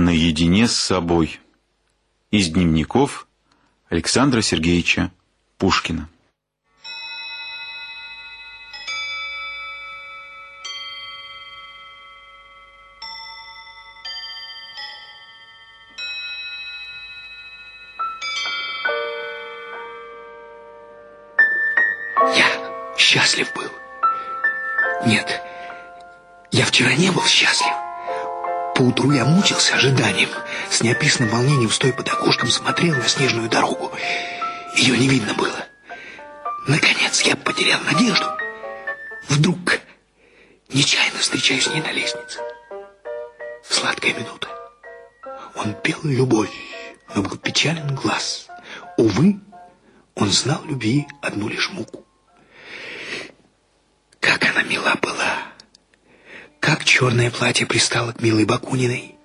Наедине с собой. Из дневников Александра Сергеевича Пушкина. С неописанным волнением, стоя под окошком, смотрел на снежную дорогу. Ее не видно было. Наконец я потерял надежду. Вдруг нечаянно встречаюсь с ней на лестнице. Сладкая минута. Он пел любовь, но был печален глаз. Увы, он знал любви одну лишь муку. Как она мила была! Как черное платье пристало к милой Бакуниной.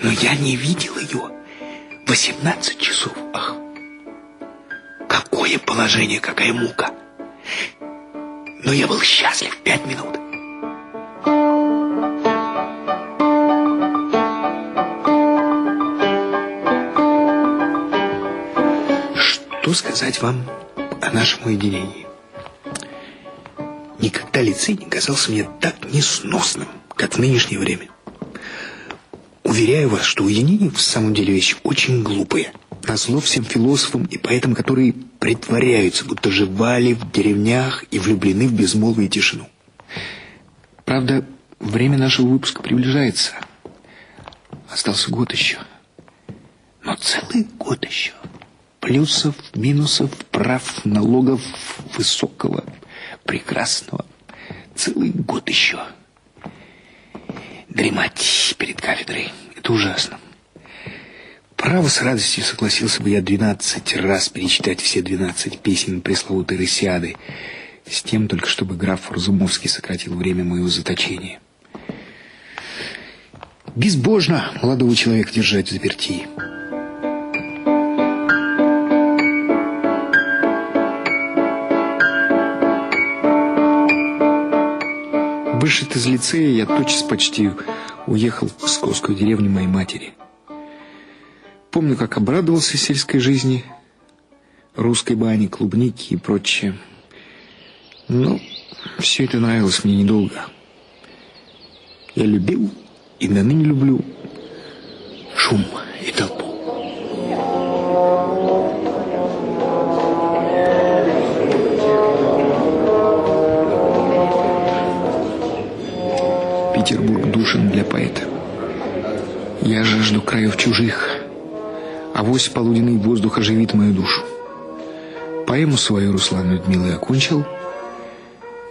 Но я не видел ее. Восемнадцать часов. Ах, какое положение, какая мука. Но я был счастлив пять минут. Что сказать вам о нашем уединении? Никогда лицей не казался мне так несносным, как в нынешнее время. Уверяю вас, что уединение в самом деле вещь очень глупая. Назло всем философам и поэтам, которые притворяются, будто живали в деревнях и влюблены в безмолвие и тишину. Правда, время нашего выпуска приближается. Остался год еще. Но целый год еще. Плюсов, минусов, прав, налогов, высокого – прекрасного. Целый год еще. Дремать перед кафедрой — это ужасно. Право, с радостью согласился бы я двенадцать раз перечитать все двенадцать песен пресловутой Рысиады, с тем только, чтобы граф Разумовский сократил время моего заточения. Безбожно молодого человека держать в заперти. Вышед из лицея, я тотчас почти уехал в псковскую деревню моей матери. Помню, как обрадовался сельской жизни, русской бани, клубники и прочее. Но все это нравилось мне недолго. Я любил и до ныне люблю шум и толпу. Душен для поэта. Я жажду краев чужих, а вось полуденный воздух оживит мою душу. Поэму свою Руслан Людмилой окончил,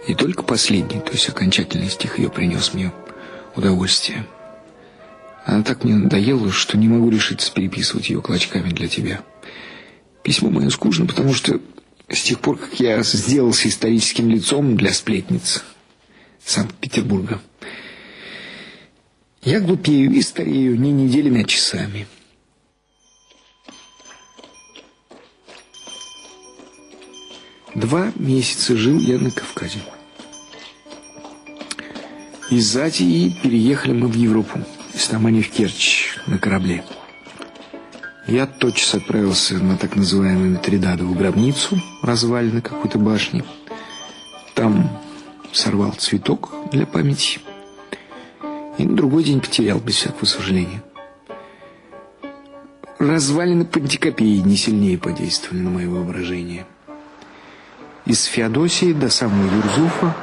и только последний, то есть окончательный стих ее принес мне удовольствие. Она так мне надоела, что не могу решиться переписывать ее клочками для тебя. Письмо мое скучно, потому что с тех пор, как я сделался историческим лицом для сплетниц Санкт-Петербурга, я глупею и старею не неделями, а часами. Два месяца жил я на Кавказе. Из Азии переехали мы в Европу, из Тамани в Керчь на корабле. Я тотчас отправился на так называемую Тридадову гробницу, развалины какой-то башни. Там сорвал цветок для памяти и на другой день потерял, без всякого сожаления. Развалины Пантикопеи не сильнее подействовали на мое воображение. Из Феодосии до самого Юрзуфа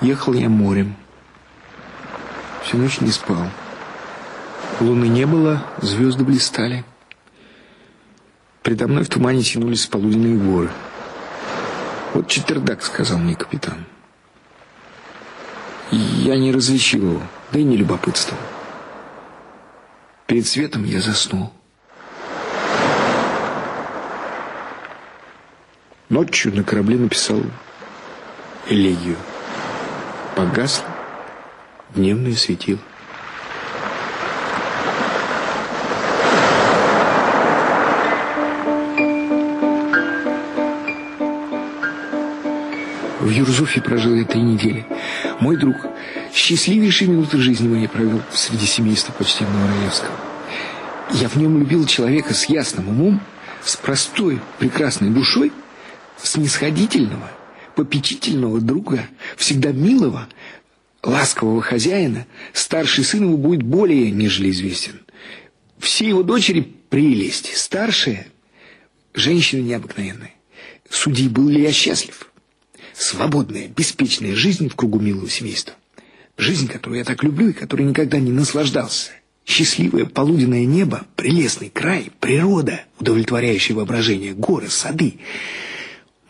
ехал я морем. Всю ночь не спал. Луны не было, звезды блистали. Предо мной в тумане тянулись полуденные горы. «Вот четвердак», — сказал мне капитан. Я не различил его, да и не любопытствовал. Перед светом я заснул. Ночью на корабле написал элегию. Погасло дневное светило. В Юрзуфе прожил я три недели. Мой друг Счастливейшие минуты жизни моей провел среди семейства почтенного Раевского. Я в нем любил человека с ясным умом, с простой, прекрасной душой, снисходительного, попечительного друга, всегда милого, ласкового хозяина, старший сын его будет более, нежели известен. Все его дочери прелесть, старшая женщина необыкновенная. Судьи, был ли я счастлив? Свободная, беспечная жизнь в кругу милого семейства. Жизнь, которую я так люблю и которой никогда не наслаждался. Счастливое полуденное небо, прелестный край, природа, удовлетворяющее воображение, горы, сады,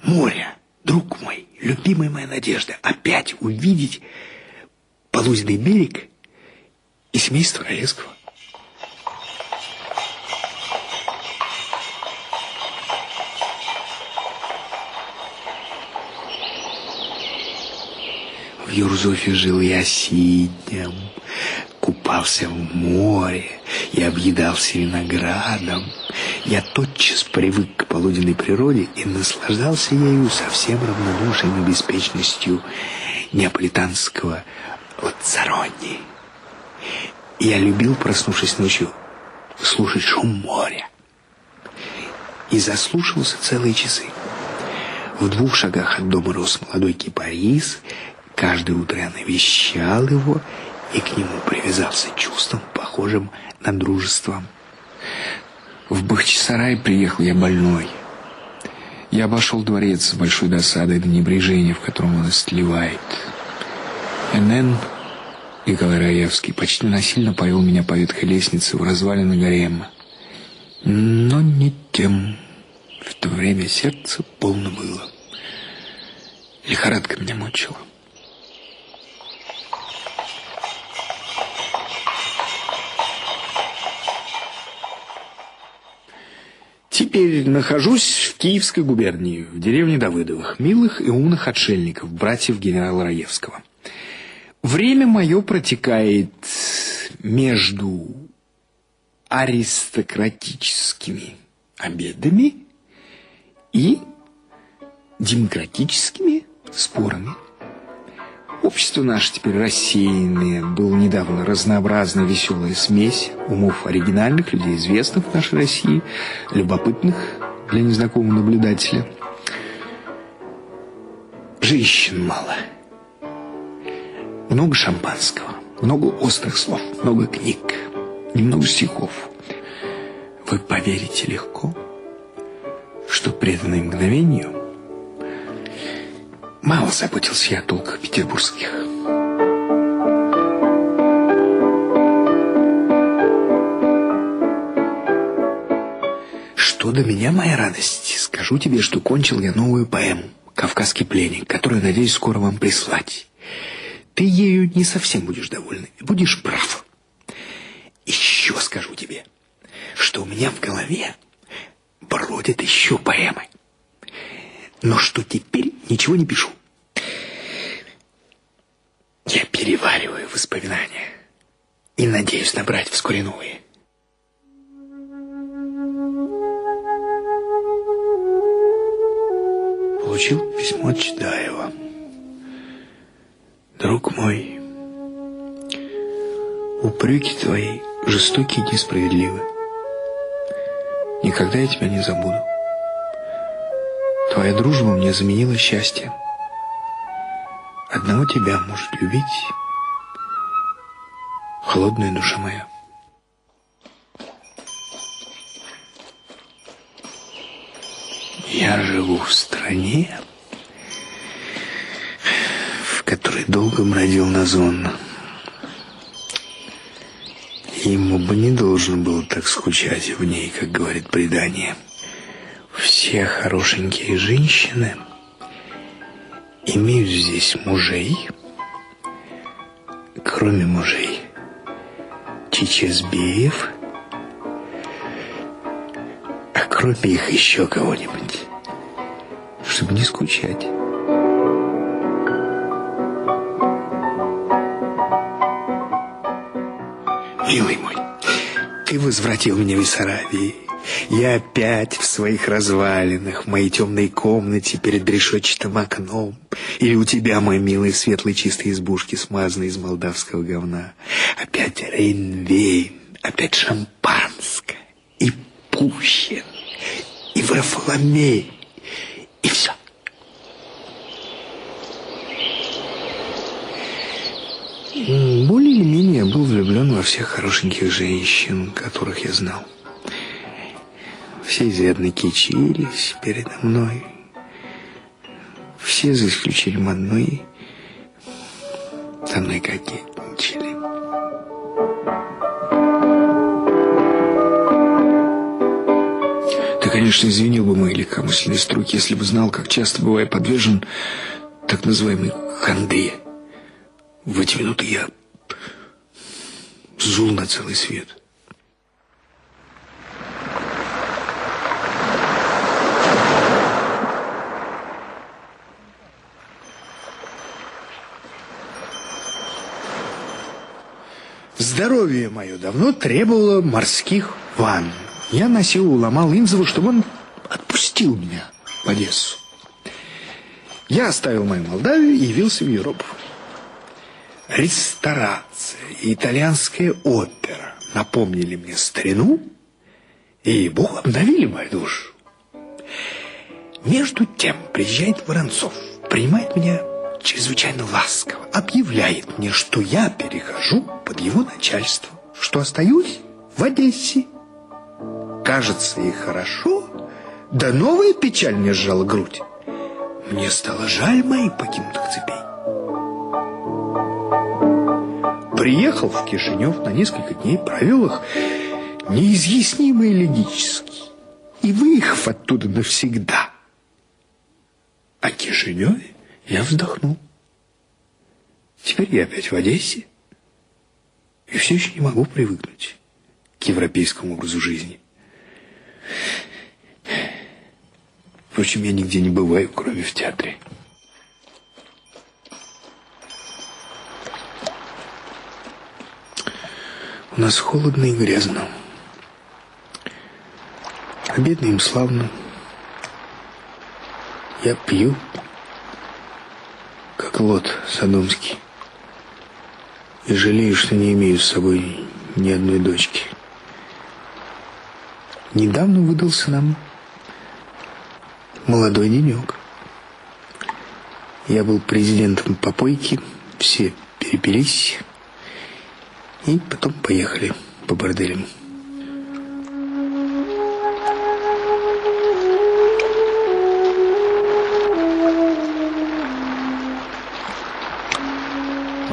море. Друг мой, любимая моя надежда, опять увидеть полуденный берег и семейство Раевского. В Юрзофе жил я сиднем, купался в море и объедался виноградом. Я тотчас привык к полуденной природе и наслаждался ею совсем равнодушием и беспечностью неаполитанского Лацарони. Я любил, проснувшись ночью, слушать шум моря. И заслушивался целые часы. В двух шагах от дома рос молодой кипарис. Каждое утро я навещал его и к нему привязался чувством, похожим на дружество. В Бахчисарай приехал я больной. Я обошел дворец с большой досадой до небрежения, в котором он истлевает. НН Николай Раевский почти насильно повел меня по ветхой лестнице в развалины гарема. Но не тем. В то время сердце полно было. Лихорадка меня мучила. Теперь нахожусь в Киевской губернии, в деревне Давыдовых, милых и умных отшельников, братьев генерала Раевского. Время мое протекает между аристократическими обедами и демократическими спорами. Общество наше теперь рассеянное, было недавно разнообразная веселая смесь умов оригинальных, людей известных в нашей России, любопытных для незнакомого наблюдателя. Женщин мало. Много шампанского, много острых слов, много книг, немного стихов. Вы поверите легко, что преданный мгновению Мало заботился я о толках петербургских. Что до меня, моя радость, скажу тебе, что кончил я новую поэму «Кавказский пленник», которую, надеюсь, скоро вам прислать. Ты ею не совсем будешь доволен, будешь прав. Еще скажу тебе, что у меня в голове бродят еще поэмы но что теперь ничего не пишу. Я перевариваю воспоминания и надеюсь набрать вскоре новые. Получил письмо от Чедаева. Друг мой, упреки твои жестокие и несправедливы. Никогда я тебя не забуду. Твоя дружба мне заменила счастье. Одного тебя может любить холодная душа моя. Я живу в стране, в которой долго бродил Назон. Ему бы не должно было так скучать в ней, как говорит предание. — все хорошенькие женщины. Имеют здесь мужей, кроме мужей, Чичезбеев, а кроме их еще кого-нибудь, чтобы не скучать. Милый мой, ты возвратил меня в Исаравии, Я опять в своих развалинах, в моей темной комнате перед решетчатым окном. Или у тебя, мой милый, светлой чистой избушки, смазанной из молдавского говна. Опять Рейнвейн, опять шампанское. И Пущин, и Варфоломей, и все. Более или менее я был влюблен во всех хорошеньких женщин, которых я знал. Все изрядно кичились передо мной. Все, за исключением одной, со мной кокетничали. Ты, конечно, извинил бы мои легкомысленные струки, если бы знал, как часто бываю подвержен так называемой хандре. В эти минуты я зул на целый свет. Здоровье мое давно требовало морских ванн. Я на уломал Инзову, чтобы он отпустил меня в Одессу. Я оставил мою Молдавию и явился в Европу. Ресторация и итальянская опера напомнили мне старину и Бог обновили мою душу. Между тем приезжает Воронцов, принимает меня чрезвычайно ласково, объявляет мне, что я перехожу под его начальство, что остаюсь в Одессе. Кажется, и хорошо, да новая печаль мне сжала грудь. Мне стало жаль моих покинутых цепей. Приехал в Кишинев на несколько дней, провел их неизъяснимо элегически и выехав оттуда навсегда. О Кишиневе я вздохнул. Теперь я опять в Одессе и все еще не могу привыкнуть к европейскому образу жизни. Впрочем, я нигде не бываю, кроме в театре. У нас холодно и грязно. А бедным славно. Я пью, как садомский. И жалею, что не имею с собой ни одной дочки. Недавно выдался нам молодой денек. Я был президентом попойки, все перепились, и потом поехали по борделям.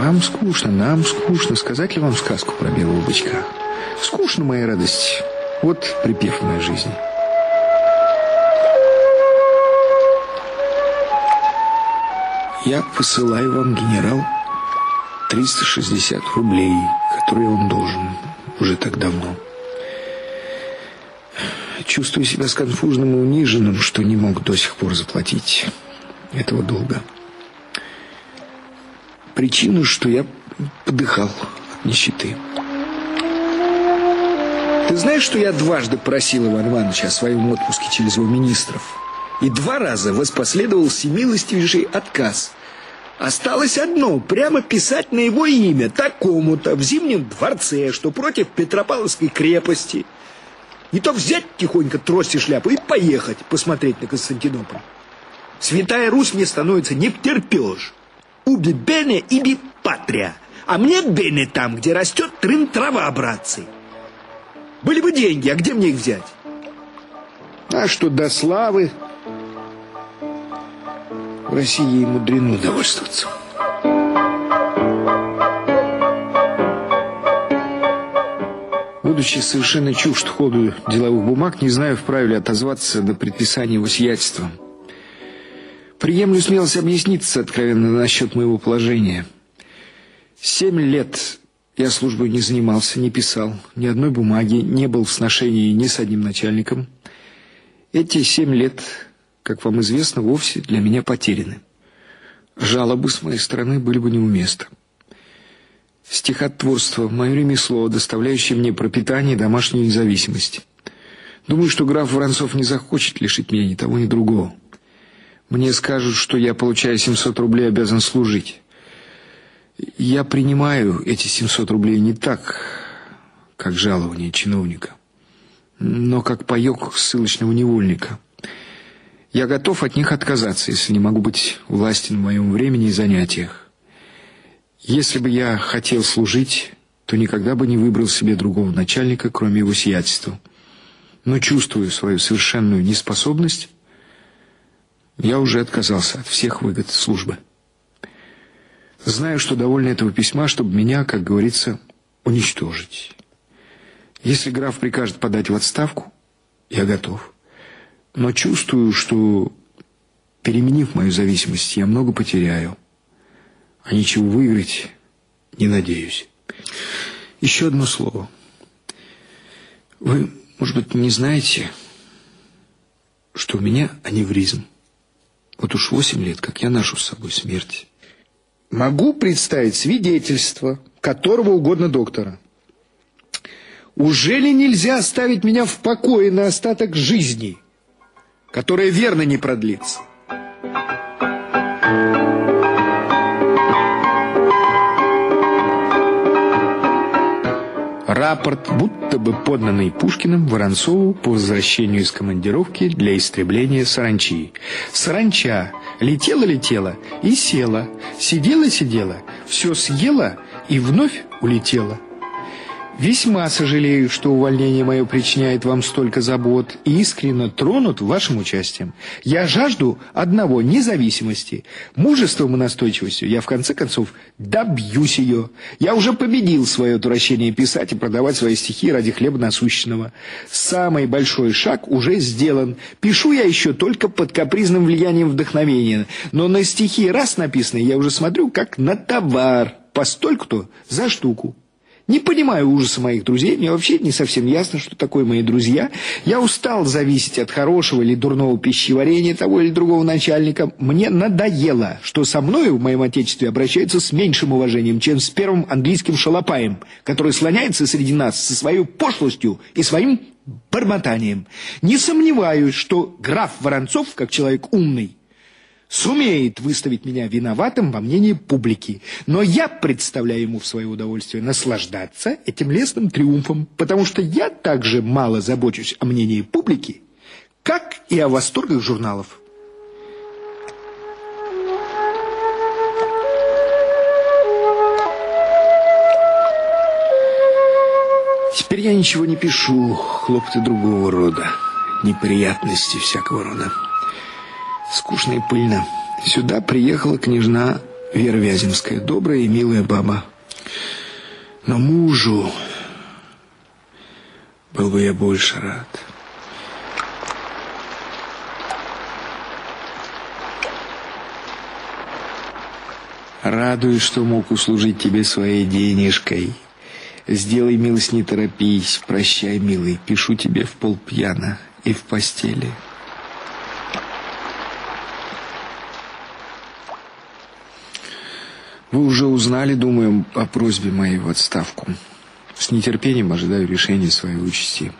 Вам скучно, нам скучно. Сказать ли вам сказку про белого бычка? Скучно, моя радость. Вот припев моей жизни. Я посылаю вам, генерал, 360 рублей, которые он должен уже так давно. Чувствую себя сконфуженным и униженным, что не мог до сих пор заплатить этого долга. Причина, что я подыхал от нищеты. Ты знаешь, что я дважды просил Ивана Ивановича о своем отпуске через его министров? И два раза воспоследовал всемилостивейший отказ. Осталось одно, прямо писать на его имя, такому-то, в Зимнем дворце, что против Петропавловской крепости. И то взять тихонько трость и шляпу и поехать посмотреть на Константинополь. Святая Русь мне становится не втерпешь. Уби бене иби патрия. А мне бене там, где растет трын трава, братцы. Были бы деньги, а где мне их взять? А что до славы, в России мудрено довольствоваться. Будучи совершенно чужд ходу деловых бумаг, не знаю, вправе ли отозваться до предписания его сиятельства. Приемлю смелость объясниться откровенно насчет моего положения. Семь лет я службой не занимался, не писал, ни одной бумаги, не был в сношении ни с одним начальником. Эти семь лет, как вам известно, вовсе для меня потеряны. Жалобы с моей стороны были бы неуместны. Стихотворство – мое ремесло, доставляющее мне пропитание и домашнюю независимость. Думаю, что граф Воронцов не захочет лишить меня ни того, ни другого. Мне скажут, что я, получая 700 рублей, обязан служить. Я принимаю эти 700 рублей не так, как жалование чиновника, но как паёк ссылочного невольника. Я готов от них отказаться, если не могу быть властен в моем времени и занятиях. Если бы я хотел служить, то никогда бы не выбрал себе другого начальника, кроме его сиятельства. Но чувствую свою совершенную неспособность, я уже отказался от всех выгод службы. Знаю, что довольно этого письма, чтобы меня, как говорится, уничтожить. Если граф прикажет подать в отставку, я готов. Но чувствую, что, переменив мою зависимость, я много потеряю а ничего выиграть не надеюсь. Еще одно слово. Вы, может быть, не знаете, что у меня аневризм. Вот уж восемь лет, как я ношу с собой смерть. Могу представить свидетельство которого угодно доктора. Уже ли нельзя оставить меня в покое на остаток жизни, которая верно не продлится? Рапорт, будто бы поднанный Пушкиным Воронцову по возвращению из командировки для истребления саранчи. Саранча летела-летела и села, сидела-сидела, все съела и вновь улетела. Весьма сожалею, что увольнение мое причиняет вам столько забот и искренне тронут вашим участием. Я жажду одного – независимости. Мужеством и настойчивостью я, в конце концов, добьюсь ее. Я уже победил свое отвращение писать и продавать свои стихи ради хлеба насущного. Самый большой шаг уже сделан. Пишу я еще только под капризным влиянием вдохновения. Но на стихи, раз написанные, я уже смотрю как на товар. Постольку-то за штуку. Не понимаю ужаса моих друзей, мне вообще не совсем ясно, что такое мои друзья. Я устал зависеть от хорошего или дурного пищеварения того или другого начальника. Мне надоело, что со мной в моем отечестве обращаются с меньшим уважением, чем с первым английским шалопаем, который слоняется среди нас со своей пошлостью и своим бормотанием. Не сомневаюсь, что граф Воронцов, как человек умный, сумеет выставить меня виноватым во мнении публики. Но я представляю ему в свое удовольствие наслаждаться этим лесным триумфом, потому что я так же мало забочусь о мнении публики, как и о восторгах журналов. Теперь я ничего не пишу, хлопоты другого рода, неприятности всякого рода скучно и пыльно. Сюда приехала княжна Вера Вяземская, добрая и милая баба. Но мужу был бы я больше рад. Радуюсь, что мог услужить тебе своей денежкой. Сделай, милость, не торопись. Прощай, милый, пишу тебе в полпьяна и в постели. Вы уже узнали, думаю, о просьбе моей в отставку. С нетерпением ожидаю решения своей участи.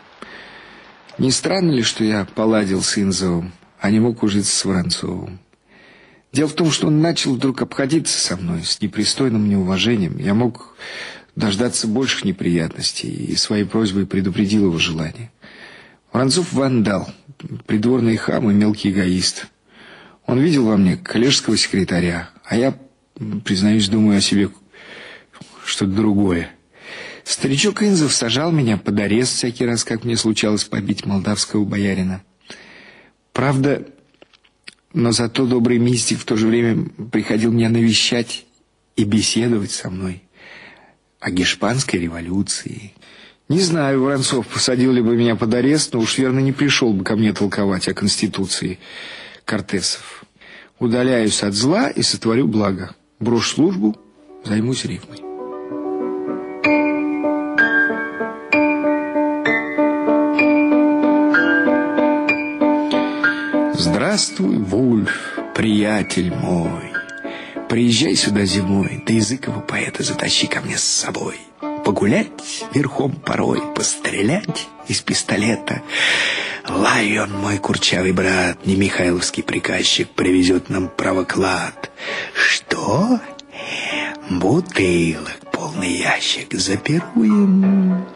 Не странно ли, что я поладил с Инзовым, а не мог ужиться с Воронцовым? Дело в том, что он начал вдруг обходиться со мной с непристойным неуважением. Я мог дождаться больших неприятностей и своей просьбой предупредил его желание. Воронцов вандал, придворный хам и мелкий эгоист. Он видел во мне коллежского секретаря, а я признаюсь, думаю о себе что-то другое. Старичок Инзов сажал меня под арест всякий раз, как мне случалось побить молдавского боярина. Правда, но зато добрый мистик в то же время приходил меня навещать и беседовать со мной о гешпанской революции. Не знаю, Воронцов посадил ли бы меня под арест, но уж верно не пришел бы ко мне толковать о конституции Кортесов. Удаляюсь от зла и сотворю благо. Брошу службу, займусь рифмой. Здравствуй, Вульф, приятель мой. Приезжай сюда зимой, да языкового поэта затащи ко мне с собой. погулять, верхом порой пострелять из пистолета. Лайон, мой курчавый брат, не Михайловский приказчик, привезет нам правоклад. Что? Бутылок полный ящик запируем.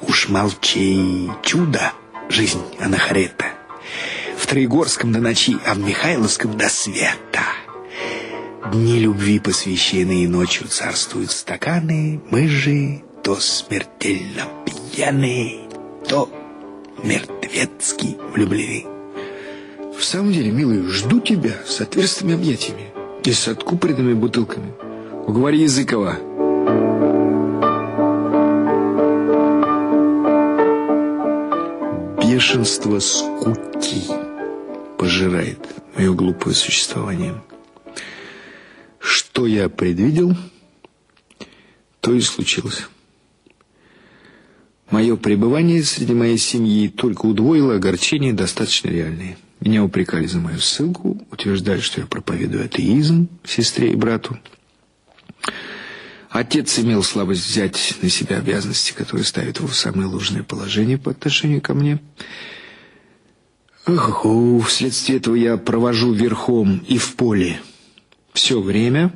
Уж молчи, чудо, жизнь анахарета. В Троегорском до ночи, а в Михайловском до света. Дни любви посвящены и ночью царствуют стаканы. Мы же то смертельно пьяны, то мертвецки влюблены. В самом деле, милый, жду тебя с отверстыми объятиями и с откупоренными бутылками. Уговори Языкова. Бешенство скуки пожирает мое глупое существование. Что я предвидел, то и случилось. Мое пребывание среди моей семьи только удвоило огорчение, достаточно реальные. Меня упрекали за мою ссылку, утверждали, что я проповедую атеизм сестре и брату. Отец имел слабость взять на себя обязанности, которые ставят его в самое ложное положение по отношению ко мне. Ох, вследствие этого я провожу верхом и в поле все время,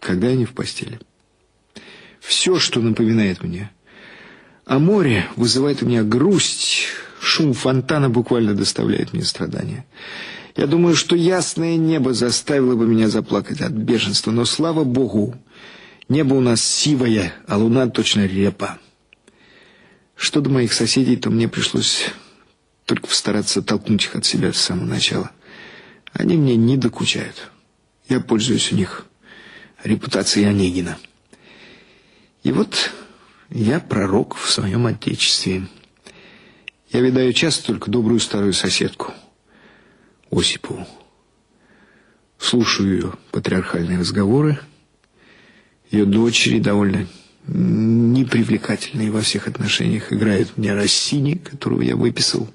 когда я не в постели. Все, что напоминает мне о море, вызывает у меня грусть. Шум фонтана буквально доставляет мне страдания. Я думаю, что ясное небо заставило бы меня заплакать от бешенства, но, слава Богу, Небо у нас сивое, а луна точно репа. Что до моих соседей, то мне пришлось только постараться толкнуть их от себя с самого начала. Они мне не докучают. Я пользуюсь у них репутацией Онегина. И вот я пророк в своем отечестве. Я видаю часто только добрую старую соседку, Осипову. Слушаю ее патриархальные разговоры, ее дочери довольно непривлекательные во всех отношениях. Играет мне Россини, которого я выписал.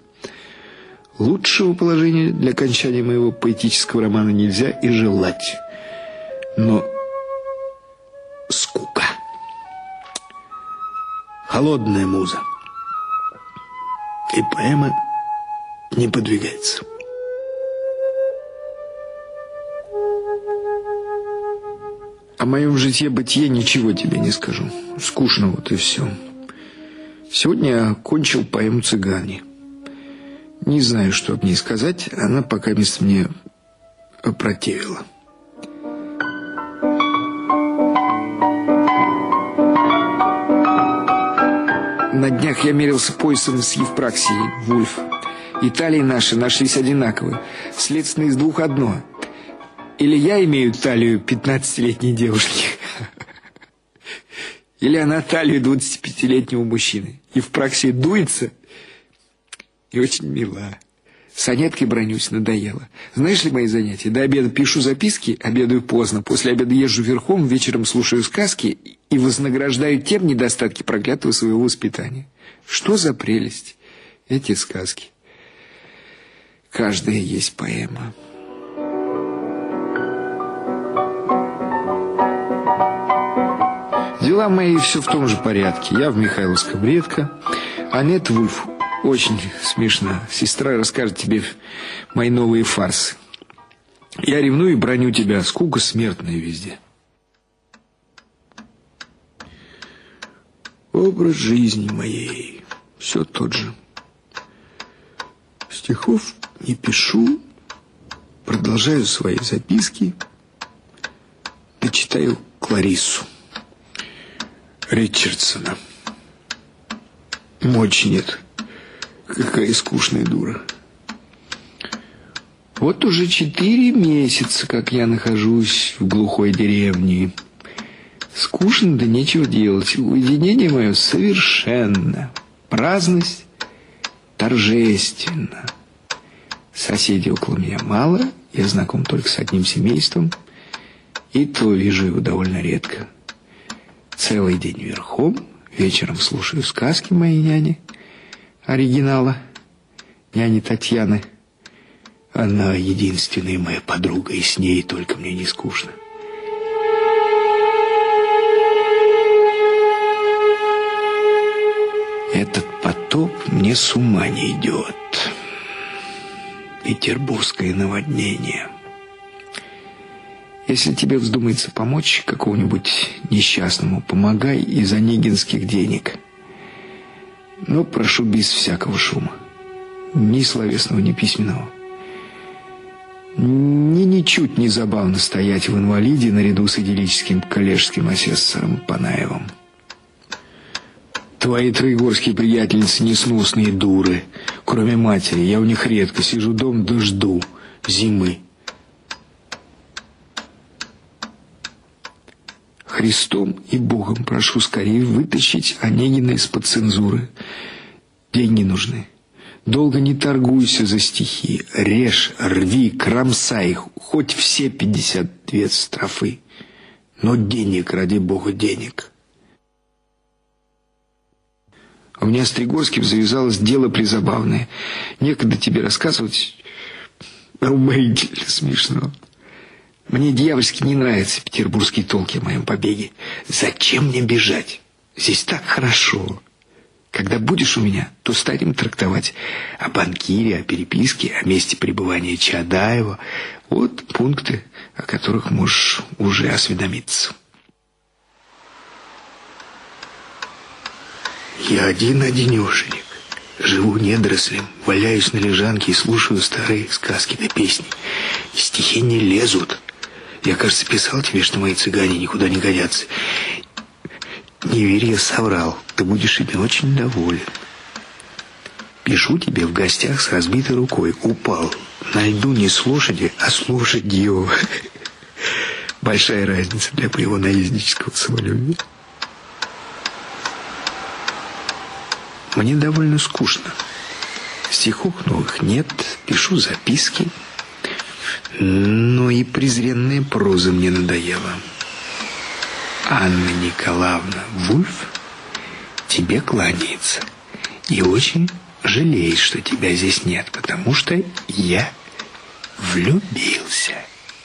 Лучшего положения для окончания моего поэтического романа нельзя и желать. Но скука. Холодная муза. И поэма не подвигается. О моем житье-бытие ничего тебе не скажу. Скучно вот и все. Сегодня я кончил поэму «Цыгане». Не знаю, что об ней сказать. Она пока мест мне опротивила. На днях я мерился поясом с Евпраксией, Вульф. Италии наши нашлись одинаковые. Следственно, из двух одно – или я имею талию пятнадцатилетней девушки, или она талию двадцатипятилетнего мужчины. И в праксе дуется, и очень мила. С Анеткой бронюсь, надоело. Знаешь ли мои занятия? До обеда пишу записки, обедаю поздно. После обеда езжу верхом, вечером слушаю сказки и вознаграждаю тем недостатки проклятого своего воспитания. Что за прелесть эти сказки? Каждая есть поэма. Дела мои все в том же порядке. Я в Михайловском редко. Анет Вульф очень смешно. Сестра расскажет тебе мои новые фарсы. Я ревную и броню тебя. Скука смертная везде. Образ жизни моей все тот же. Стихов не пишу, продолжаю свои записки, и читаю Клариссу. Ричардсона. Мочи нет. Какая скучная дура. Вот уже четыре месяца, как я нахожусь в глухой деревне. Скучно, да нечего делать. Уединение мое совершенно. Праздность торжественно. Соседей около меня мало. Я знаком только с одним семейством. И то вижу его довольно редко. Целый день верхом, вечером слушаю сказки моей няни, оригинала, няни Татьяны. Она единственная моя подруга, и с ней только мне не скучно. Этот потоп мне с ума не идет. Петербургское наводнение. Если тебе вздумается помочь какому-нибудь несчастному, помогай из онегинских денег. Но прошу без всякого шума. Ни словесного, ни письменного. Мне ничуть не забавно стоять в инвалиде наряду с идиллическим коллежским асессором Панаевым. Твои троегорские приятельницы несносные дуры. Кроме матери, я у них редко сижу дом да жду зимы. Христом и Богом прошу скорее вытащить Онегина из-под цензуры. Деньги нужны. Долго не торгуйся за стихи. Режь, рви, кромсай их, хоть все пятьдесят две строфы. Но денег, ради Бога, денег. У меня с Тригорским завязалось дело призабавное. Некогда тебе рассказывать, а уморительно смешно. Мне дьявольски не нравятся петербургские толки о моем побеге. Зачем мне бежать? Здесь так хорошо. Когда будешь у меня, то станем трактовать о банкире, о переписке, о месте пребывания Чадаева. Вот пункты, о которых можешь уже осведомиться. Я один-одинешенек. Живу недорослем, валяюсь на лежанке и слушаю старые сказки да песни. Стихи не лезут. Я, кажется, писал тебе, что мои цыгане никуда не годятся. Не верь, я соврал. Ты будешь ими очень доволен. Пишу тебе в гостях с разбитой рукой. Упал. На льду не с лошади, а с лошадью. Большая разница для моего наезднического самолюбия. Мне довольно скучно. Стихов новых нет, пишу записки. Но и презренная проза мне надоела. Анна Николаевна Вульф тебе кланяется. И очень жалеет, что тебя здесь нет, потому что я влюбился.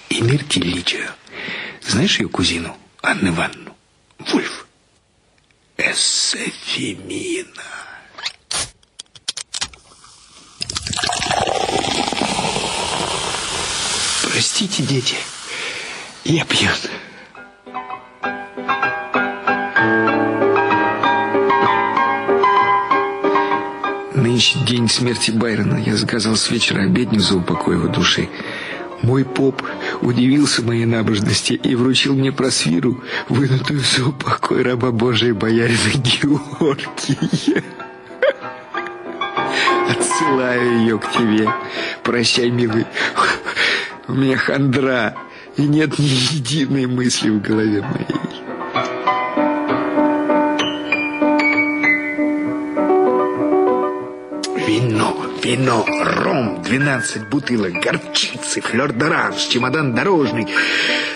И Мертелича. Знаешь ее кузину, Анну Ивановну? Вульф. Эссефемина. Простите, дети, я пьян. Нынче день смерти Байрона. Я заказал с вечера обедню за упокой его души. Мой поп удивился моей набожности и вручил мне просвиру, вынутую за упокой раба Божия боярина Георгия. Отсылаю ее к тебе. Прощай, милый. У меня хандра, и нет ни единой мысли в голове моей. Вино, вино, ром, 12 бутылок, горчицы, флёр-д'оранж, чемодан дорожный,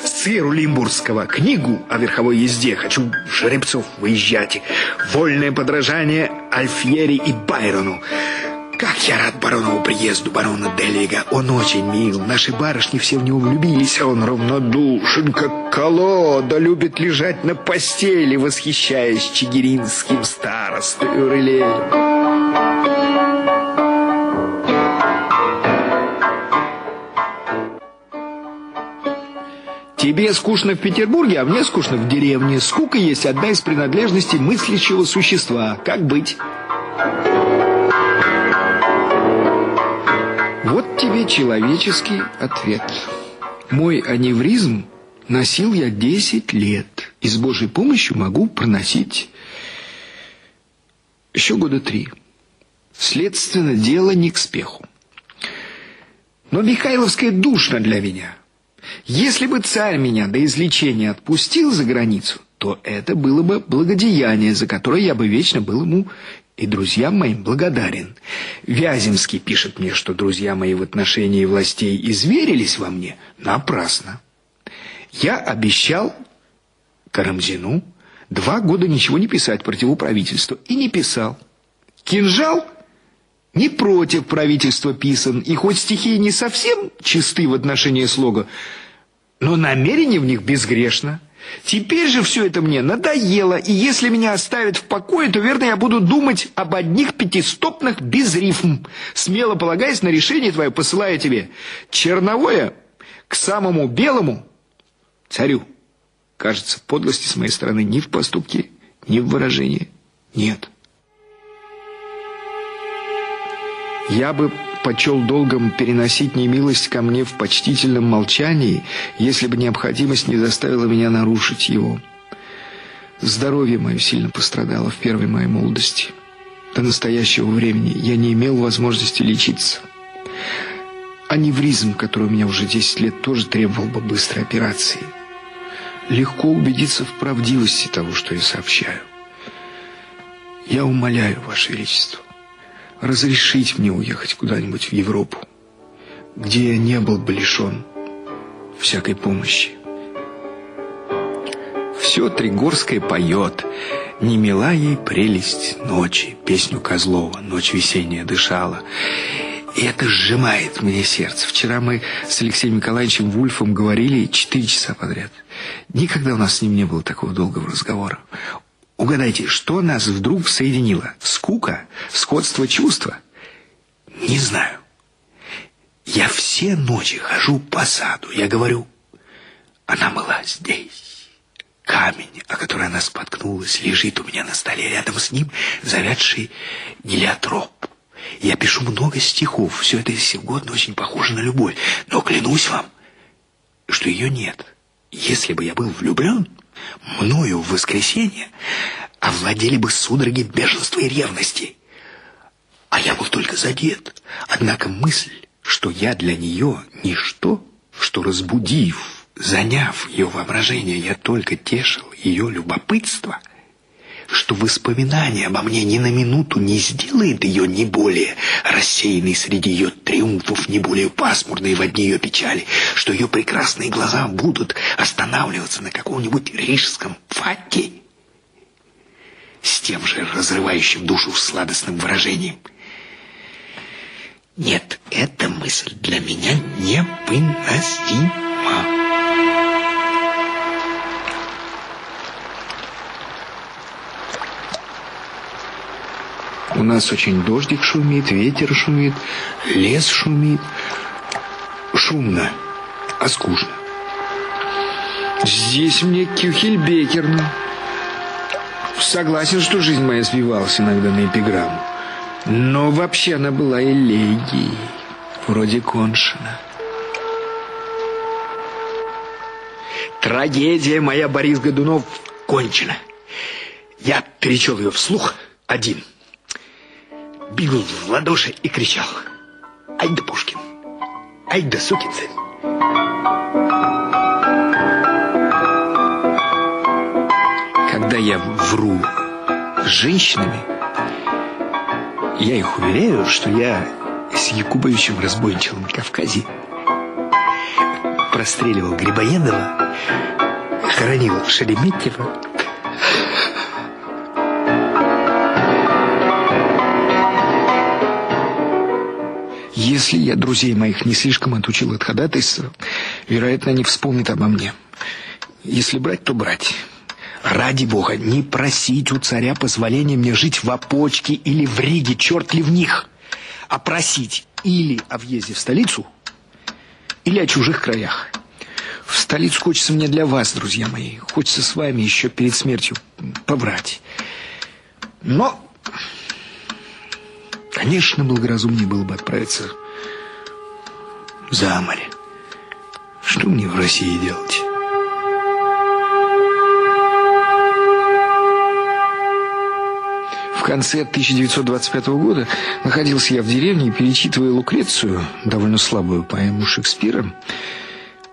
сыру лимбургского, книгу о верховой езде. Хочу жеребцов выезжать. Вольное подражание Альфьери и Байрону. Как я рад баронову приезду, барона Делига. Он очень мил. Наши барышни все в него влюбились, а он равнодушен, как колода, любит лежать на постели, восхищаясь чигиринским старостой Урелеем. Тебе скучно в Петербурге, а мне скучно в деревне. Скука есть одна из принадлежностей мыслящего существа. Как быть? Тебе человеческий ответ. Мой аневризм носил я 10 лет. И с Божьей помощью могу проносить еще года три. Следственно, дело не к спеху. Но Михайловская душно для меня. Если бы царь меня до излечения отпустил за границу, то это было бы благодеяние, за которое я бы вечно был ему и друзьям моим благодарен. Вяземский пишет мне, что друзья мои в отношении властей изверились во мне. Напрасно. Я обещал Карамзину два года ничего не писать против правительства. И не писал. Кинжал не против правительства писан. И хоть стихи не совсем чисты в отношении слога, но намерение в них безгрешно. Теперь же все это мне надоело, и если меня оставят в покое, то, верно, я буду думать об одних пятистопных без рифм. Смело полагаясь на решение твое, посылаю тебе черновое к самому белому царю. Кажется, подлости с моей стороны ни в поступке, ни в выражении нет. Я бы почел долгом переносить немилость ко мне в почтительном молчании, если бы необходимость не заставила меня нарушить его. Здоровье мое сильно пострадало в первой моей молодости. До настоящего времени я не имел возможности лечиться. Аневризм, который у меня уже 10 лет, тоже требовал бы быстрой операции. Легко убедиться в правдивости того, что я сообщаю. Я умоляю, Ваше Величество, разрешить мне уехать куда-нибудь в Европу, где я не был бы лишен всякой помощи. Все Тригорское поет, не мила ей прелесть ночи, песню Козлова, ночь весенняя дышала. И это сжимает мне сердце. Вчера мы с Алексеем Николаевичем Вульфом говорили четыре часа подряд. Никогда у нас с ним не было такого долгого разговора. Угадайте, что нас вдруг соединило? Скука? Сходство чувства? Не знаю. Я все ночи хожу по саду. Я говорю, она была здесь. Камень, о который она споткнулась, лежит у меня на столе. Рядом с ним завядший гелиотроп. Я пишу много стихов. Все это, если угодно, очень похоже на любовь. Но клянусь вам, что ее нет. Если бы я был влюблен, мною в воскресенье овладели бы судороги бешенства и ревности. А я был только задет. Однако мысль, что я для нее ничто, что разбудив, заняв ее воображение, я только тешил ее любопытство, что воспоминание обо мне ни на минуту не сделает ее не более рассеянной среди ее триумфов, не более пасмурной в одни ее печали, что ее прекрасные глаза будут останавливаться на каком-нибудь рижском факе с тем же разрывающим душу сладостным выражением. Нет, эта мысль для меня невыносима. У нас очень дождик шумит, ветер шумит, лес шумит. Шумно, а скучно. Здесь мне кюхельбекерно. Согласен, что жизнь моя свивалась иногда на эпиграмму. Но вообще она была элегией, вроде Коншина. Трагедия моя, Борис Годунов, кончена. Я перечел ее вслух один – бил в ладоши и кричал. Ай да Пушкин! Ай да сукин! Когда я вру с женщинами, я их уверяю, что я с Якубовичем разбойничал на Кавказе. Простреливал Грибоедова, хоронил Шереметьева, Если я друзей моих не слишком отучил от ходатайства, вероятно, они вспомнят обо мне. Если брать, то брать. Ради бога, не просить у царя позволения мне жить в Опочке или в Риге, черт ли в них, а просить или о въезде в столицу, или о чужих краях. В столицу хочется мне для вас, друзья мои. Хочется с вами еще перед смертью побрать. Но Конечно, благоразумнее было бы отправиться за море. Что мне в России делать? В конце 1925 года находился я в деревне и, перечитывая Лукрецию, довольно слабую поэму Шекспира,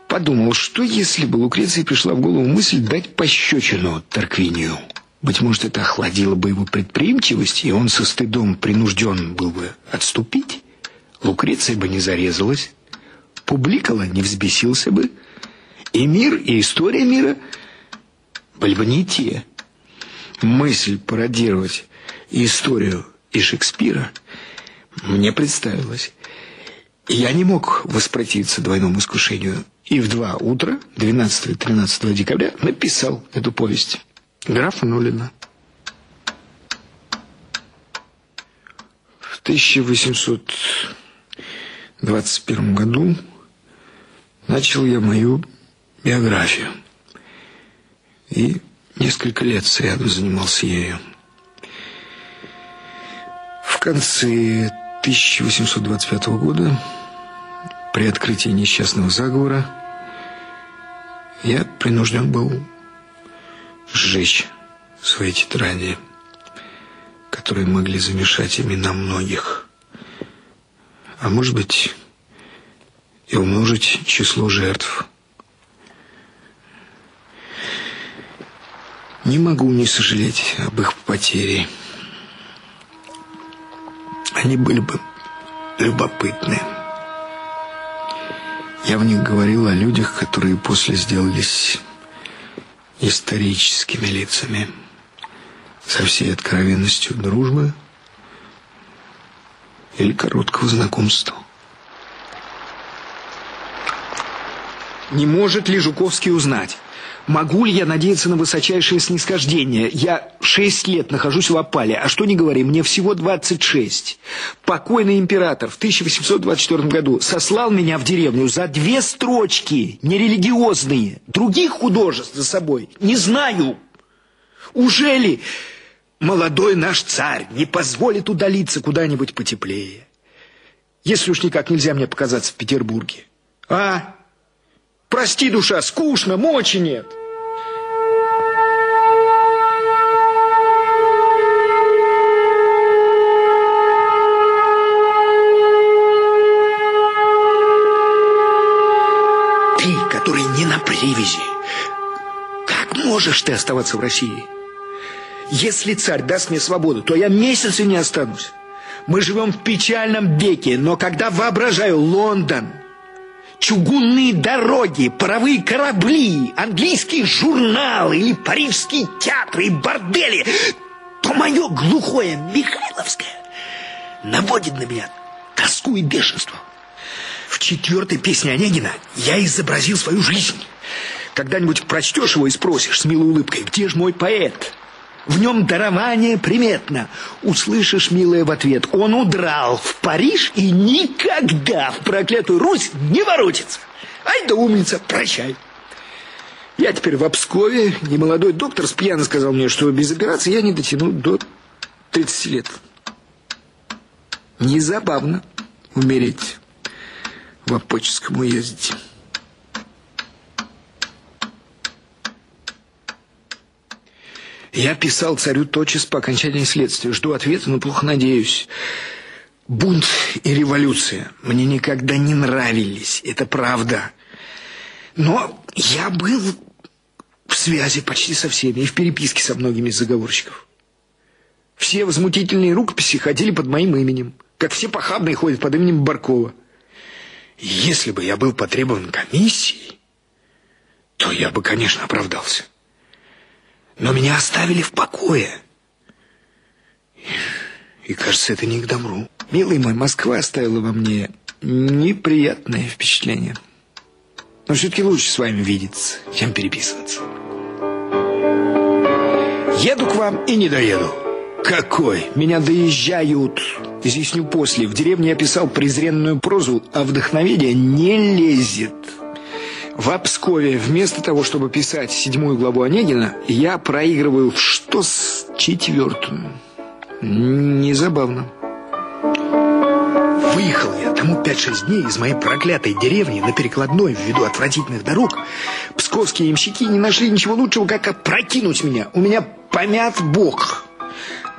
подумал, что если бы Лукреции пришла в голову мысль дать пощечину Тарквинию – быть может, это охладило бы его предприимчивость, и он со стыдом принужден был бы отступить. Лукреция бы не зарезалась, публикала не взбесился бы, и мир, и история мира были бы не те. Мысль пародировать историю и Шекспира мне представилась. Я не мог воспротивиться двойному искушению. И в два утра, 12 и 13 декабря, написал эту повесть графа Нулина. В 1821 году начал я мою биографию. И несколько лет сряду занимался ею. В конце 1825 года, при открытии несчастного заговора, я принужден был сжечь свои тетради, которые могли замешать имена многих, а может быть и умножить число жертв. Не могу не сожалеть об их потере. Они были бы любопытны. Я в них говорил о людях, которые после сделались историческими лицами, со всей откровенностью дружбы или короткого знакомства. Не может ли Жуковский узнать, Могу ли я надеяться на высочайшее снисхождение? Я шесть лет нахожусь в опале, а что не говори, мне всего двадцать шесть. Покойный император в 1824 году сослал меня в деревню за две строчки, нерелигиозные, других художеств за собой. Не знаю. Уже ли молодой наш царь не позволит удалиться куда-нибудь потеплее? Если уж никак нельзя мне показаться в Петербурге. А? Прости, душа, скучно, мочи нет. Который не на привязи, как можешь ты оставаться в России? Если царь даст мне свободу, то я месяца не останусь. Мы живем в печальном веке, но когда воображаю Лондон, чугунные дороги, паровые корабли, английские журналы или парижские театры и бордели, то мое глухое Михайловское наводит на меня тоску и бешенство. В четвертой песне Онегина я изобразил свою жизнь. Когда-нибудь прочтешь его и спросишь с милой улыбкой, где же мой поэт? В нем дарование приметно. Услышишь, милая, в ответ, он удрал в Париж и никогда в проклятую Русь не воротится. Ай да умница, прощай. Я теперь в Обскове. Немолодой доктор спьяно сказал мне, что без операции я не дотяну до 30 лет. Незабавно умереть в Апоческом уезде. Я писал царю тотчас по окончании следствия. Жду ответа, но плохо надеюсь. Бунт и революция мне никогда не нравились, это правда. Но я был в связи почти со всеми и в переписке со многими из заговорщиков. Все возмутительные рукописи ходили под моим именем, как все похабные ходят под именем Баркова. Если бы я был потребован комиссией, то я бы, конечно, оправдался. Но меня оставили в покое. И, кажется, это не к добру. Милый мой, Москва оставила во мне неприятное впечатление. Но все-таки лучше с вами видеться, чем переписываться. Еду к вам и не доеду. Какой? Меня доезжают. Изъясню после. В деревне я писал презренную прозу, а вдохновение не лезет. В Обскове вместо того, чтобы писать седьмую главу Онегина, я проигрываю в что с четвертую. Незабавно. Выехал я тому 5-6 дней из моей проклятой деревни на перекладной ввиду отвратительных дорог. Псковские имщики не нашли ничего лучшего, как опрокинуть меня. У меня помят бок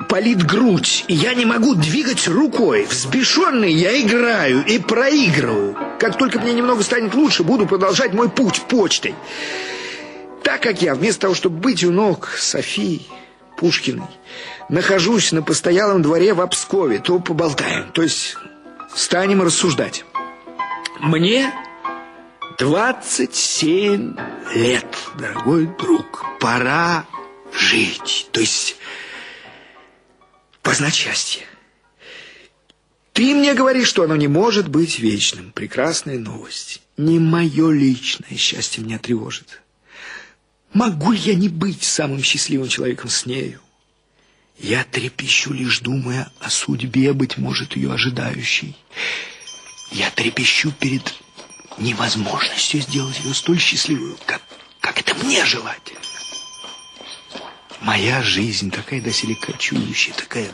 палит грудь, и я не могу двигать рукой. Взбешенный я играю и проигрываю. Как только мне немного станет лучше, буду продолжать мой путь почтой. Так как я, вместо того, чтобы быть у ног Софии Пушкиной, нахожусь на постоялом дворе в Обскове, то поболтаем, то есть станем рассуждать. Мне 27 лет, дорогой друг. Пора жить. То есть познать счастье. Ты мне говоришь, что оно не может быть вечным. Прекрасная новость. Не мое личное счастье меня тревожит. Могу ли я не быть самым счастливым человеком с нею? Я трепещу, лишь думая о судьбе, быть может, ее ожидающей. Я трепещу перед невозможностью сделать ее столь счастливую, как, как это мне желательно. Моя жизнь такая доселе кочующая, такая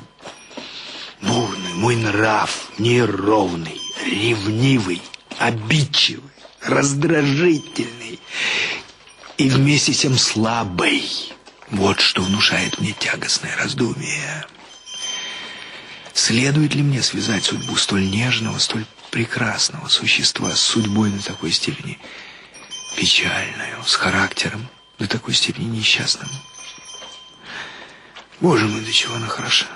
бурная, мой нрав неровный, ревнивый, обидчивый, раздражительный и вместе с тем слабый. Вот что внушает мне тягостное раздумие. Следует ли мне связать судьбу столь нежного, столь прекрасного существа с судьбой до такой степени печальную, с характером до такой степени несчастным? Боже мой, до чего она хороша.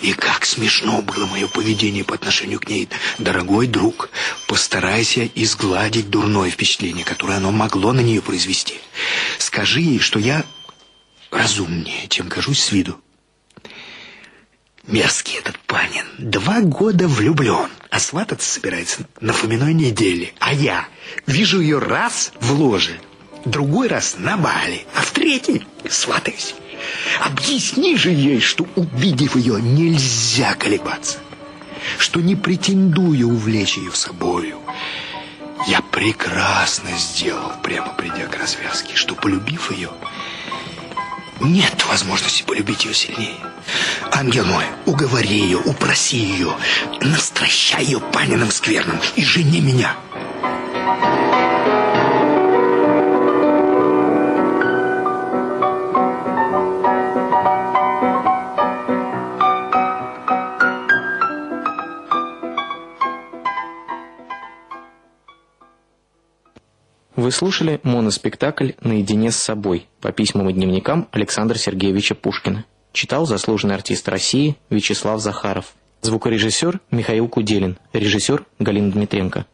И как смешно было мое поведение по отношению к ней. Дорогой друг, постарайся изгладить дурное впечатление, которое оно могло на нее произвести. Скажи ей, что я разумнее, чем кажусь с виду. Мерзкий этот Панин. Два года влюблен, а свататься собирается на Фоминой неделе. А я вижу ее раз в ложе, другой раз на бале, а в третий сватаюсь. Объясни же ей, что, увидев ее, нельзя колебаться. Что не претендую увлечь ее собою. Я прекрасно сделал, прямо придя к развязке, что, полюбив ее, нет возможности полюбить ее сильнее. Ангел мой, уговори ее, упроси ее, настращай ее паниным скверным и жени меня. Вы слушали моноспектакль «Наедине с собой» по письмам и дневникам Александра Сергеевича Пушкина. Читал заслуженный артист России Вячеслав Захаров. Звукорежиссер Михаил Куделин. Режиссер Галина Дмитренко.